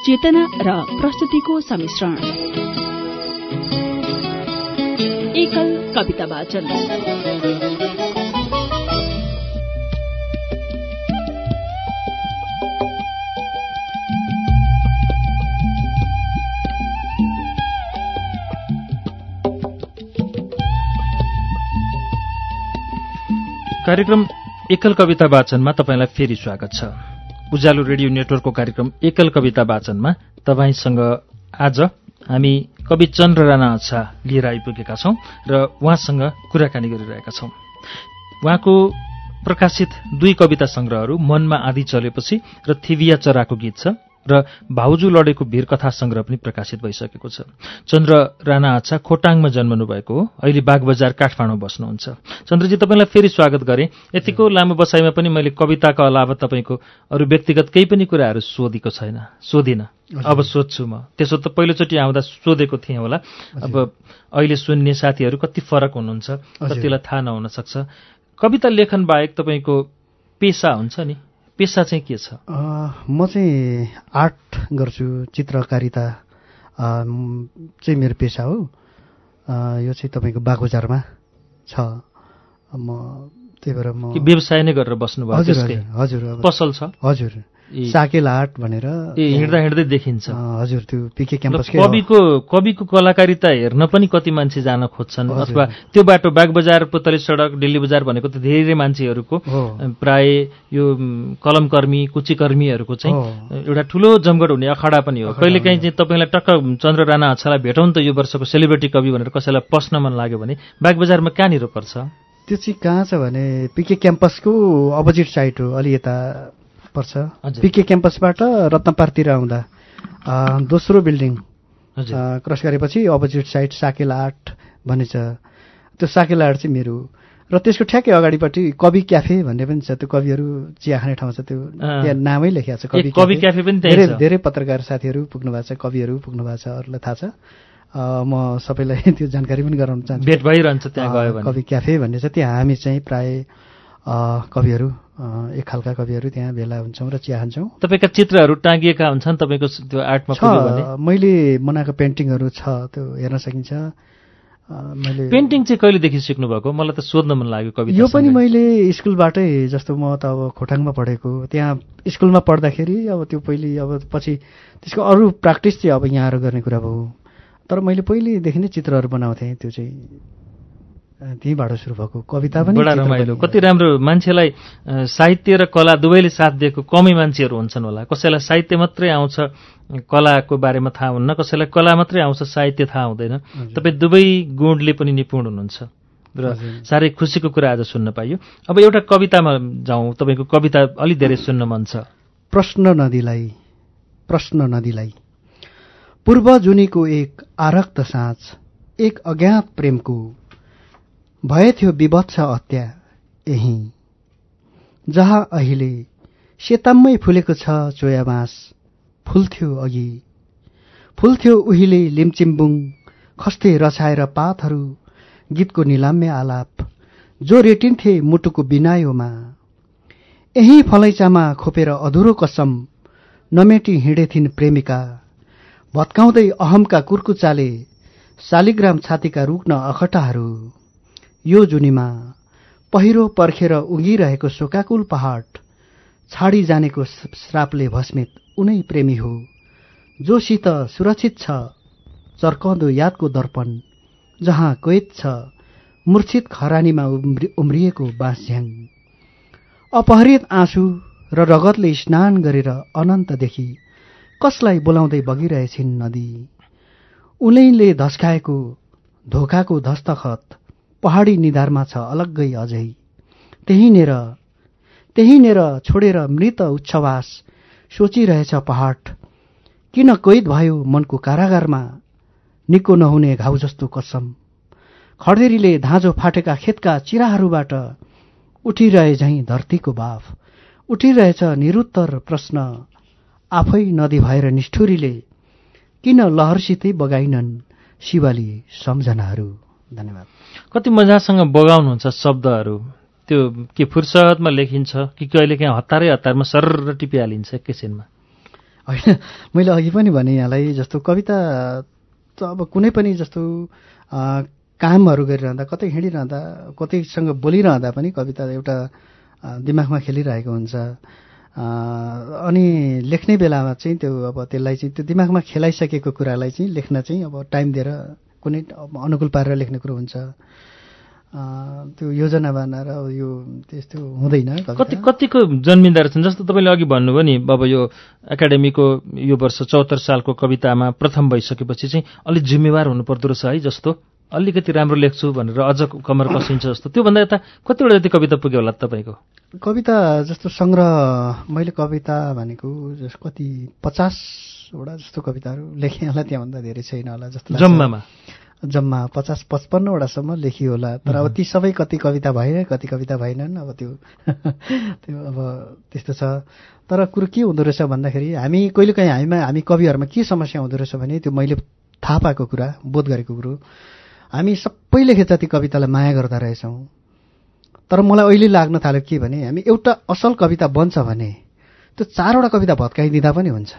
[SPEAKER 3] चेतना र प्रस्तुतिको सम्मिश्रण। एकल कविता वाचन।
[SPEAKER 1] कार्यक्रम एकल कविता वाचनमा तपाईँलाई फेरि स्वागत छ। उज्यालो रेडियो नेटवर्कको कार्यक्रम एकल कविता वाचनमा तपाईँसँग आज हामी कवि चन्द्र राणा अच्छा लिएर आइपुगेका छौं र उहाँसँग कुराकानी गरिरहेका छौं। उहाँको प्रकाशित दुई कविता संग्रहहरू मनमा आधी चलेपछि र थिविया चराको गीत छ। र भाउजू लडेको वीर कथा संग्रह पनि प्रकाशित भइसकेको छ। चन्द्र राणा आछा खोटाङमा जन्मनु भएको हो। अहिले बागबजार काठमाडौँ बस्नुहुन्छ। चन्द्रजी तपाईँलाई फेरि स्वागत गरेँ। यतिको लामो बसाइमा पनि मैले कविताको अलावा तपाईँको अरू व्यक्तिगत केही पनि कुराहरू सोधेको छैन। सोधिनँ। अब सोध्छु म। त्यसो त पहिलोचोटि आउँदा सोधेको थिएँ होला। अब अहिले सुन्ने साथीहरू कति फरक हुनुहुन्छ कतिलाई थाहा नहुन सक्छ। कविता लेखन बाहेक तपाईँको पेसा हुन्छ नि? पेसा चाहिँ के छ?
[SPEAKER 2] म चाहिँ आर्ट गर्छु चित्रकारिता चाहिँ मेरो पेसा हो। यो चाहिँ तपाईँको बागबजारमा छ। म त्यही भएर म
[SPEAKER 1] व्यवसाय नै गरेर बस्नुभयो
[SPEAKER 2] हजुर हजुर
[SPEAKER 1] पसल छ?
[SPEAKER 2] हजुर। साकेल आर्ट भनेर
[SPEAKER 1] हिँड्दा हिँड्दै देखिन्छ।
[SPEAKER 2] हजुर त्यो पिके क्याम्पसकै
[SPEAKER 1] कविको कविको कलाकारिता हेर्न पनि कति मान्छे जान खोज्छन् अथवा त्यो बाटो बागबजार पुतली सडक दिल्ली बजार भनेको त धेरै मान्छेहरूको प्राय यो कलमकर्मी कुचीकर्मीहरूको चाहिँ एउटा ठुलो जमघट हुने अखाडा पनि हो। कहिलेकाहीँ चाहिँ तपाईँलाई टक्क चन्द्र राणा हच्छालाई भेटौँ त यो वर्षको सेलिब्रेटी कवि भनेर कसैलाई पस्न मन लाग्यो भने बागबजारमा कहाँनिर पर्छ?
[SPEAKER 2] त्यो चाहिँ कहाँ छ भने पिके क्याम्पसको अपोजिट साइड हो अलि यता पर्छ। पिके क्याम्पसबाट रत्नपारतिर आउँदा। दोस्रो बिल्डिङ क्रस गरेपछि अपोजिट साइड साकेल आर्ट भन्ने छ। त्यो साकेल आर्ट चाहिँ मेरो। र त्यसको ठ्याक्कै अगाडिपट्टि कवि क्याफे भन्ने पनि छ। त्यो कविहरू चिया खाने ठाउँ छ। त्यो त्यहाँ नामै लेखिएको छ। कवि
[SPEAKER 1] कवि क्याफे। पनि
[SPEAKER 2] धेरै धेरै पत्रकार साथीहरू पुग्नु भएको छ। कविहरू पुग्नु भएको छ। अरूलाई थाहा छ। म सबैलाई त्यो जानकारी पनि गराउन चाहन्छु।
[SPEAKER 1] भेट भइरहन्छ त्यहाँ
[SPEAKER 2] कवि क्याफे भन्ने छ। त्यहाँ हामी चाहिँ प्राय कविहरू एक खालका कविहरू त्यहाँ भेला हुन्छौँ र चिया खान्छौँ।
[SPEAKER 1] तपाईँका चित्रहरू टाँगिएका हुन्छन् तपाईँको त्यो आर्टमा
[SPEAKER 2] छ मैले बनाएको पेन्टिङहरू छ त्यो हेर्न सकिन्छ। मैले
[SPEAKER 1] पेन्टिङ चाहिँ कहिलेदेखि सिक्नुभएको? मलाई त सोध्न मन लाग्यो कविता
[SPEAKER 2] यो पनि मैले स्कुलबाटै जस्तो म त अब खोटाङमा पढेको। त्यहाँ स्कुलमा पढ्दाखेरि अब त्यो पहिले अब पछि त्यसको अरू प्र्याक्टिस चाहिँ अब यहाँ आएर गर्ने कुरा भयो। तर मैले पहिलेदेखि नै चित्रहरू बनाउँथेँ त्यो चाहिँ। त्यहीँबाट सुरु भएको कविता पनि
[SPEAKER 1] बडा रमाइलो। कति राम्रो मान्छेलाई साहित्य र कला दुवैले साथ दिएको कमै मान्छेहरू हुन्छन् होला। कसैलाई साहित्य मात्रै आउँछ कलाको बारेमा थाहा हुन्न कसैलाई कला मात्रै आउँछ साहित्य थाहा हुँदैन। तपाईँ दुवै गुणले पनि निपुण हुनुहुन्छ। र साह्रै खुसीको कुरा आज सुन्न पाइयो। अब एउटा कवितामा जाउँ। तपाईँको कविता अलि धेरै सुन्न मन छ।
[SPEAKER 2] प्रश्न नदीलाई प्रश्न नदीलाई। पूर्व जुनीको एक आरक्त साँझ एक अज्ञात प्रेमको भएथ्यो विवत्स हत्या यही। जहाँ अहिले सेताम्मै फुलेको छ चोया बाँस फुल्थ्यो अघि। फुल्थ्यो उहिले लिमचिम्बुङ खस्थे रछाएर पातहरू गीतको निलाम्य आलाप जो रेटिन्थे मुटुको बिनायोमा। यही फलैचामा खोपेर अधुरो कसम नमेटी हिँडेथिन् प्रेमिका। भत्काउँदै अहमका कुर्कुचाले शालिग्राम छातीका रुग्न अखटाहरू। यो जुनीमा पहिरो पर्खेर उगिरहेको शोकाकुल पहाड छाडी जानेको श्रापले भस्मित उनै प्रेमी हो। जोसित सुरक्षित छ चर्काउँदो यादको दर्पण जहाँ कैद छ मूर्छित खरानीमा उम्रिएको बाँसझ्याङ अपहरित आँसु र रगतले स्नान गरेर अनन्तदेखि कसलाई बोलाउँदै बगिरहेछिन् नदी। उनैले धस्काएको धोकाको दस्तखत पहाडी निधारमा छ अलग्गै अझै। त्यहीँनिर त्यहीँनिर छोडेर मृत उच्छवास सोचिरहेछ पहाड। किन कैद भयो मनको कारागारमा? निको नहुने घाउ जस्तो कसम। खडेरीले धाँजो फाटेका खेतका चिराहरूबाट उठिरहे झैँ धरतीको बाफ उठिरहेछ निरुत्तर प्रश्न आफै नदी भएर निष्ठुरीले किन लहरसितै बगाइनन् शिवाली सम्झनाहरू? धन्यवाद।
[SPEAKER 1] कति मजासँग बगाउनुहुन्छ शब्दहरू? त्यो के फुर्सदमा लेखिन्छ? कि कहिले काहीँ हतारै हतारमा सरर टिपिहालिन्छ एकैछिनमा?
[SPEAKER 2] होइन मैले अघि पनि भने यहाँलाई जस्तो कविता त अब कुनै पनि जस्तो कामहरू गरिरहँदा कतै हिँडिरहँदा कतैसँग बोलिरहँदा पनि कविता एउटा दिमागमा खेलिरहेको हुन्छ। अनि लेख्ने बेलामा चाहिँ त्यो अब त्यसलाई चाहिँ त्यो दिमागमा खेलाइसकेको कुरालाई चाहिँ लेख्न चाहिँ अब टाइम दिएर कुनै अनुकूल पारेर लेख्ने कुरो हुन्छ। त्यो योजना बनाएर यो त्यस्तो हुँदैन।
[SPEAKER 1] कति कतिको जन्मिँदा रहेछन्? जस्तो तपाईँले अघि भन्नुभयो नि अब यो एकाडेमीको यो वर्ष चौहत्तर सालको कवितामा प्रथम भइसकेपछि चाहिँ अलिक जिम्मेवार हुनुपर्दो रहेछ है जस्तो। अलिकति राम्रो लेख्छु भनेर अझ कमर कसिन्छ जस्तो। त्योभन्दा यता कतिवटा जति कविता पुग्यो होला तपाईँको?
[SPEAKER 2] कविता जस्तो सङ्ग्रह मैले कविता भनेको जस कति पचासवटा जस्तो कविताहरू लेखेँ होला त्योभन्दा धेरै छैन होला जस्तो।
[SPEAKER 1] जम्मामा?
[SPEAKER 2] जम्मा पचास पचपन्नवटासम्म लेखियो होला तर अब ती सबै कति कविता भएन कति कविता भएनन् अब त्यो त्यो अब त्यस्तो छ। तर कुरो के हुँदो रहेछ भन्दाखेरि हामी कहिलेकाहीँ हामीमा हामी कविहरूमा के समस्या हुँदो रहेछ भने त्यो मैले थाहा पाएको कुरा बोध गरेको कुरो हामी सबै लेखे जति कवितालाई माया गर्दा रहेछौँ। तर मलाई अहिले लाग्न थाल्यो के भने हामी एउटा असल कविता बन्छ भने त्यो चारवटा कविता भत्काइदिँदा पनि हुन्छ।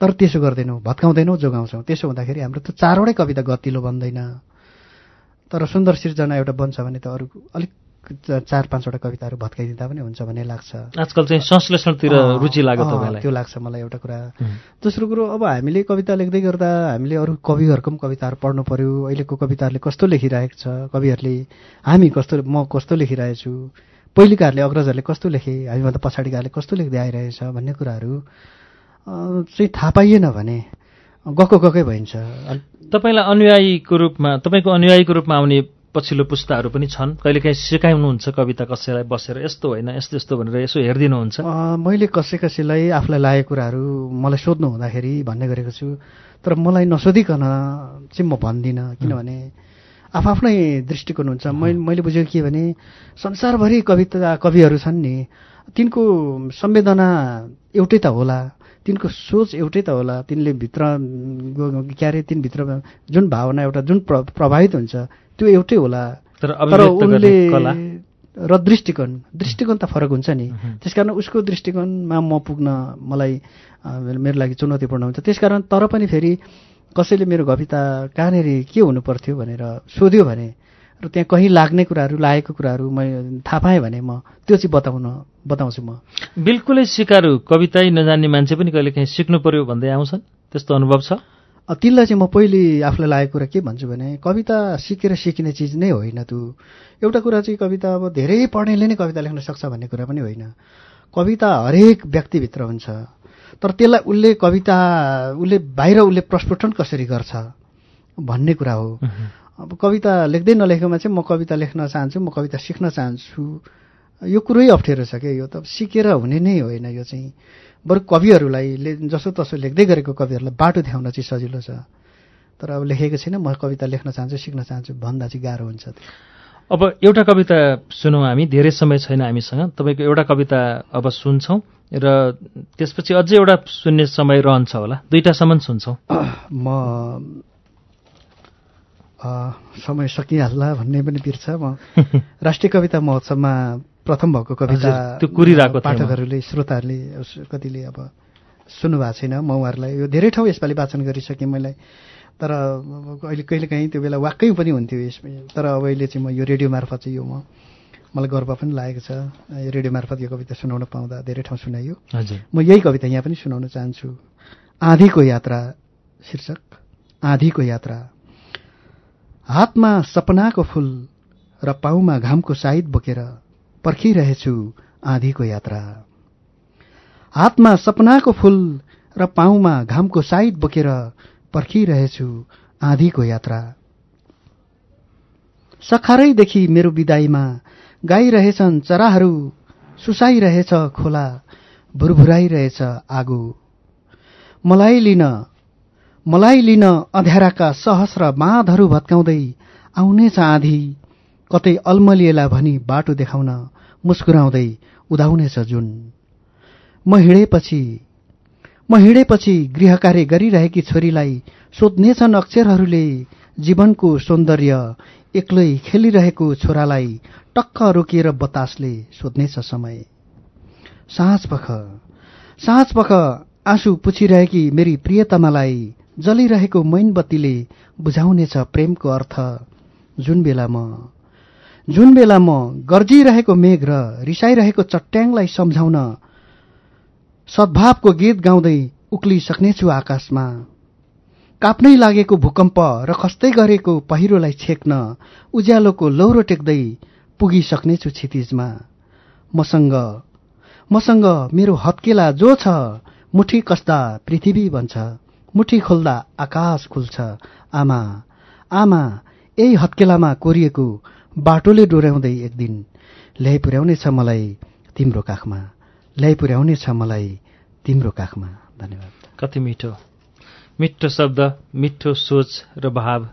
[SPEAKER 2] तर त्यसो गर्दैनौँ भत्काउँदैनौँ जोगाउँछौँ। त्यसो हुँदाखेरि हाम्रो त्यो चारवटै कविता गतिलो बन्दैन। तर सुन्दर सिर्जना एउटा बन्छ भने त अरू अलिक चार पाँचवटा कविताहरू भत्काइदिँदा पनि हुन्छ भन्ने लाग्छ।
[SPEAKER 1] आजकल चाहिँ संश्लेषणतिर रुचि लाग्यो तपाईँलाई।
[SPEAKER 2] त्यो लाग्छ मलाई एउटा कुरा. दोस्रो कुरो अब हामीले कविता लेख्दै गर्दा हामीले अरू कविहरूको पनि कविताहरू पढ्नु पर्यो। अहिलेको कविताहरूले कस्तो लेखिरहेको छ? कविहरूले हामी कस्तो म कस्तो लेखिरहेछु? पहिलेकाहरूले अग्रजहरूले कस्तो लेखे? हामीभन्दा पछाडिकाहरूले कस्तो लेख्दै आइरहेछ भन्ने कुराहरू चाहिँ थाहा पाइएन भने गएको गएकै भइन्छ।
[SPEAKER 1] तपाईँलाई अनुयायीको रूपमा तपाईँको अनुयायीको रूपमा आउने पछिल्लो पुस्ताहरू पनि छन्। कहिलेकाहीँ सिकाउनुहुन्छ कविता कसैलाई बसेर यस्तो होइन यस्तो यस्तो भनेर यसो हेरिदिनुहुन्छ।
[SPEAKER 2] मैले कसै कसैलाई आफूलाई लागेको कुराहरू मलाई सोध्नु हुँदाखेरि भन्ने गरेको छु। तर मलाई नसोधिकन चाहिँ म भन्दिनँ किनभने आफ्नै दृष्टिकोण हुन्छ। मैले बुझेको के भने संसारभरि कविता कविहरू छन् नि तिनको संवेदना एउटै त होला। तिनको सोच एउटै त होला। तिनले भित्र के अरे तिनभित्र जुन भावना एउटा जुन प्र प्रभावित हुन्छ त्यो एउटै होला।
[SPEAKER 1] तर
[SPEAKER 2] उनले र दृष्टिकोण दृष्टिकोण त फरक हुन्छ नि। त्यसकारण उसको दृष्टिकोणमा म पुग्न मलाई मेरो लागि चुनौतीपूर्ण हुन्छ। त्यसकारण तर पनि फेरि कसैले मेरो कविता कहाँनिर के हुनु पर्थ्यो भनेर सोध्यो भने र त्यहाँ कहीँ लाग्ने कुराहरू लागेको कुराहरू मैले थाहा पाएँ भने म त्यो चाहिँ बताउन बताउँछु म।
[SPEAKER 1] बिल्कुलै सिकारु कवितै नजान्ने मान्छे पनि कहिलेकाहीँ सिक्नु पर्यो भन्दै आउँछन्? त्यस्तो अनुभव छ?
[SPEAKER 2] तिनलाई चाहिँ म पहिले आफूलाई लागेको कुरा के भन्छु भने कविता सिकेर सिकिने चिज नै होइन त्यो। एउटा कुरा चाहिँ कविता अब धेरै पढ्नेले नै कविता लेख्न सक्छ भन्ने कुरा पनि होइन। कविता हरेक व्यक्तिभित्र हुन्छ। तर त्यसलाई उसले कविता उसले बाहिर उसले प्रस्फुटन कसरी गर्छ भन्ने कुरा हो। अब कविता लेख्दै नलेखेकोमा चाहिँ म कविता लेख्न चाहन्छु म कविता सिक्न चाहन्छु। यो कुरै अप्ठ्यारो छ क्या? यो त सिकेर हुने नै होइन यो चाहिँ। बरु कविहरूलाई ले जसो तसो लेख्दै गरेको कविहरूलाई बाटो देखाउन चाहिँ सजिलो छ। तर अब लेखेको छैन म कविता लेख्न चाहन्छु सिक्न चाहन्छु भन्दा चाहिँ गाह्रो हुन्छ
[SPEAKER 1] अब एउटा कविता सुनौँ हामी धेरै समय छैन हामीसँग। तपाईँको एउटा कविता अब सुन्छौँ र त्यसपछि अझै एउटा सुन्ने समय रहन्छ होला। दुईटासम्म सुन्छौँ।
[SPEAKER 2] म समय सकिहाल्ला भन्ने पनि बिर्छ म। राष्ट्रिय कविता महोत्सवमा प्रथम भएको कविता
[SPEAKER 1] त्यो कुरिरहेको।
[SPEAKER 2] पाठकहरूले श्रोताहरूले कतिले अब सुन्नु भएको छैन म उहाँहरूलाई यो धेरै ठाउँ यसपालि वाचन गरिसकेँ मैले। तर अहिले कहिलेकाहीँ त्यो बेला वाक्कै पनि हुन्थ्यो यसमा तर अब अहिले चाहिँ म यो रेडियो मार्फत चाहिँ यो म मलाई गर्व पनि लागेको छ। यो रेडियो मार्फत यो कविता सुनाउन पाउँदा धेरै ठाउँ सुनाइयो।
[SPEAKER 1] हजुर।
[SPEAKER 2] म यही कविता यहाँ पनि सुनाउन चाहन्छु। आँधीको यात्रा शीर्षक आँधीको यात्रा। हातमा सपनाको फुल र पाउमा घामको साइद बोकेर पर्खिरहेछु आँधीको यात्रा। हातमा सपनाको फुल र पाउमा घामको साइद बोकेर पर्खिरहेछु आँधीको यात्रा। सखारैदेखि मेरो विदाईमा गाइरहेछन् चराहरू सुसाइरहेछ खोला भुरभुराइरहेछ आगो। मलाई लिन मलाई लिन अँध्याराका सहस्र बाँधहरू भत्काउँदै आउनेछ आँधी कतै अल्मलिएला भनी बाटो देखाउन मुस्कुराउँदै उदाउनेछ जुन। म हिँडेपछि म हिँडेपछि गृहकार्य गरिरहेकी छोरीलाई सोध्नेछन् अक्षरहरूले जीवनको सौन्दर्य एक्लै खेलिरहेको छोरालाई टक्क रोकिएर बतासले सोध्नेछ समय। साँझ पख आँसु पुछिरहेकी मेरी प्रियतमालाई जलिरहेको मैनबत्तीले बुझाउनेछ प्रेमको अर्थ जुन बेला म जुन बेला म गर्जिरहेको मेघ र रिसाइरहेको चट्याङलाई सम्झाउन सद्भावको गीत गाउँदै उक्लिसक्नेछु आकाशमा। काप्नै लागेको भूकम्प र खस्दै गरेको पहिरोलाई छेक्न उज्यालोको लौरो टेक्दै पुगिसक्नेछु क्षितिजमा। मसँग मसँग मेरो हत्केला जो छ मुठी कस्दा पृथ्वी बन्छ। मुठी खोल्दा आकाश खुल्छ। आमा आमा यही हत्केलामा कोरिएको बाटोले डोर्याउँदै एक दिन ल्याइ पुर्याउनेछ मलाई तिम्रो काखमा ल्याइ पुर्याउनेछ मलाई तिम्रो काखमा। धन्यवाद।
[SPEAKER 1] कति मिठो। मिठो शब्द मिठो सोच र भाव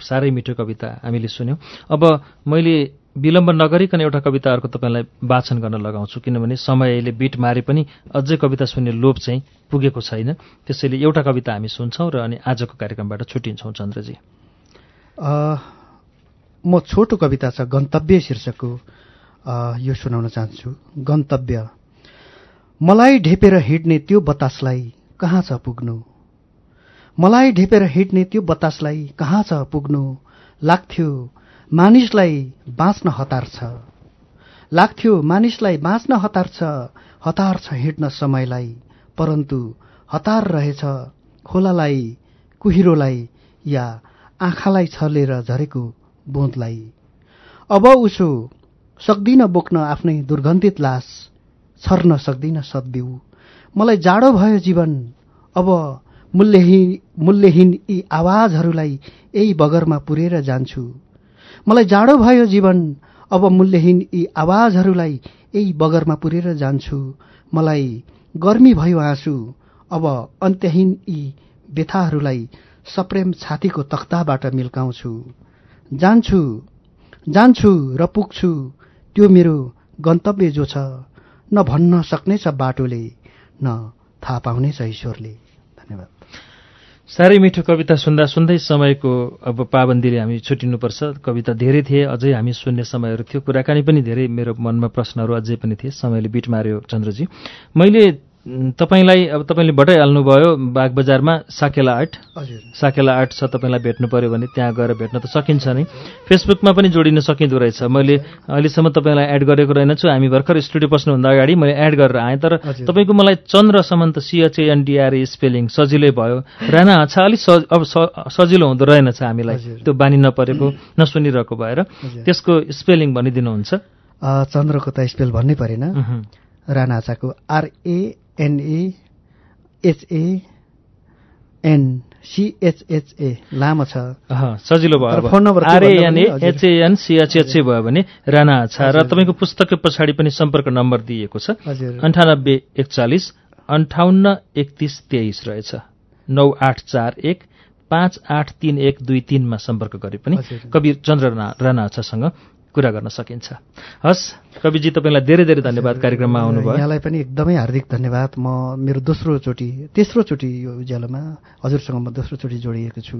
[SPEAKER 1] साह्रै मिठो कविता हामीले सुन्यौँ। अब मैले विलम्ब नगरिकन एउटा कविता अर्को तपाईँलाई वाचन गर्न लगाउँछु किनभने समयले बिट मारे पनि अझै कविता सुन्ने लोभ चाहिँ पुगेको छैन। त्यसैले एउटा कविता हामी सुन्छौँ र अनि आजको कार्यक्रमबाट छुट्टिन्छौँ चन्द्रजी।
[SPEAKER 2] म छोटो कविता छ गन्तव्य शीर्षकको। यो सुनाउन चाहन्छु। गन्तव्य। मलाई ढेपेर हिँड्ने त्यो बतासलाई कहाँ छ पुग्नु? मलाई ढेपेर हिँड्ने त्यो बतासलाई कहाँ छ पुग्नु? लाग्थ्यो मानिसलाई बाँच्न हतार छ। लाग्थ्यो मानिसलाई बाँच्न हतार छ। हतार छ हिँड्न समयलाई परन्तु हतार रहेछ खोलालाई कुहिरोलाई या आँखालाई छलेर झरेको बुँदलाई अब उसो सक्दिन बोक्न आफ्नै दुर्गन्धित लास छर्न सक्दिन सद्बिउ। मलाई जाडो भयो जीवन। अब मूल्यहीन मूल्यहीन यी आवाजहरूलाई यही बगरमा पुरेर जान्छु। मलाई जाडो भयो जीवन। अब मूल्यहीन यी आवाजहरूलाई यही बगरमा पुरेर जान्छु। मलाई गर्मी भयो आँसु। अब अन्त्यहीन यी व्यथाहरूलाई सप्रेम छातीको तख्ताबाट मिल्काउँछु। जान्छु जान्छु र पुग्छु। त्यो मेरो गन्तव्य जो छ न भन्न सक्नेछ बाटोले न थाहा पाउनेछ ईश्वरले। धन्यवाद।
[SPEAKER 1] साह्रै मिठो कविता सुन्दा सुन्दै समयको अब पाबन्दीले हामी छुट्टिनुपर्छ कविता धेरै थिए अझै हामी सुन्ने समयहरू थियो। कुराकानी पनि धेरै मेरो मनमा प्रश्नहरू अझै पनि थिए। समयले बिट मार्यो चन्द्रजी। मैले तपाईँलाई अब तपाईँले बटाइहाल्नुभयो बाग बजारमा साकेला आर्ट। साकेला आर्ट छ तपाईँलाई भेट्नु पऱ्यो भने त्यहाँ गएर भेट्न त सकिन्छ नै। फेसबुकमा पनि जोडिन सकिँदो रहेछ। मैले अहिलेसम्म तपाईँलाई एड गरेको रहेनछु। हामी भर्खर स्टुडियो पस्नुभन्दा अगाडि। मैले एड गरेर आएँ। तर तपाईँको मलाई चन्द्र त सिएचएनडिआरए स्पेलिङ सजिलै भयो। राना अच्छा अलिक अब सजिलो हुँदो रहेनछ हामीलाई। त्यो बानी नपरेको नसुनिरहेको भएर। त्यसको स्पेलिङ भनिदिनुहुन्छ।
[SPEAKER 2] चन्द्रको त स्पेल भन्नै परेन। Rana आचाको R A N A N C H H A लामो छ।
[SPEAKER 1] सजिलो भयो फोन नम्बर एचएएन सिएचएचए भयो भने राणा छ र तपाईँको पुस्तकको पछाडि पनि सम्पर्क नम्बर दिएको छ। अन्ठानब्बे एकचालिस अन्ठाउन्न एकतिस तेइस रहेछ। नौ आठ चार एक पाँच आठ तिन एक दुई तिनमा सम्पर्क गरे पनि कवि चन्द्र राणा आछासँग कुरा गर्न सकिन्छ। हस् कविजी तपाईँलाई धेरै धेरै धन्यवाद कार्यक्रममा आउनुभयो।
[SPEAKER 2] यहाँलाई पनि एकदमै हार्दिक धन्यवाद। म मेरो दोस्रोचोटि तेस्रोचोटि यो उज्यालोमा हजुरसँग म दोस्रोचोटि जोडिएको छु।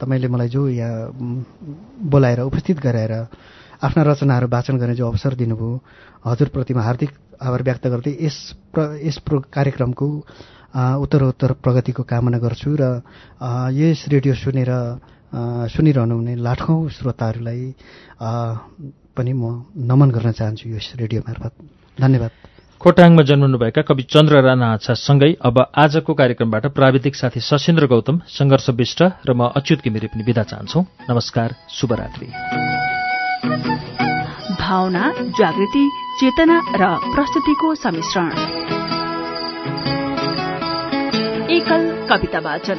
[SPEAKER 2] तपाईँले मलाई जो यहाँ बोलाएर उपस्थित गराएर आफ्ना रचनाहरू वाचन गर्ने जो अवसर दिनुभयो हजुरप्रतिमा हार्दिक आभार व्यक्त गर्दै यस प्र यस प्रो कार्यक्रमको उत्तरोत्तर प्रगतिको कामना गर्छु र यस रेडियो सुनेर सुनिरहनुहुने लाखौँ श्रोताहरूलाई पनि म नमन गर्न चाहन्छु यस रेडियो मार्फत। धन्यवाद।
[SPEAKER 1] खोटाङमा जन्मनुभएका कवि चन्द्र राणा आछासँगै अब आजको कार्यक्रमबाट प्राविधिक साथी सशेन्द्र गौतम सङ्घर्ष विष्ट र म अच्युत घिमिरे पनि विदा चाहन्छौ। नमस्कार शुभरात्रि।
[SPEAKER 3] भावना जागृति चेतना र प्रस्तुतिको सम्मिश्रण। एकल कविता वाचन।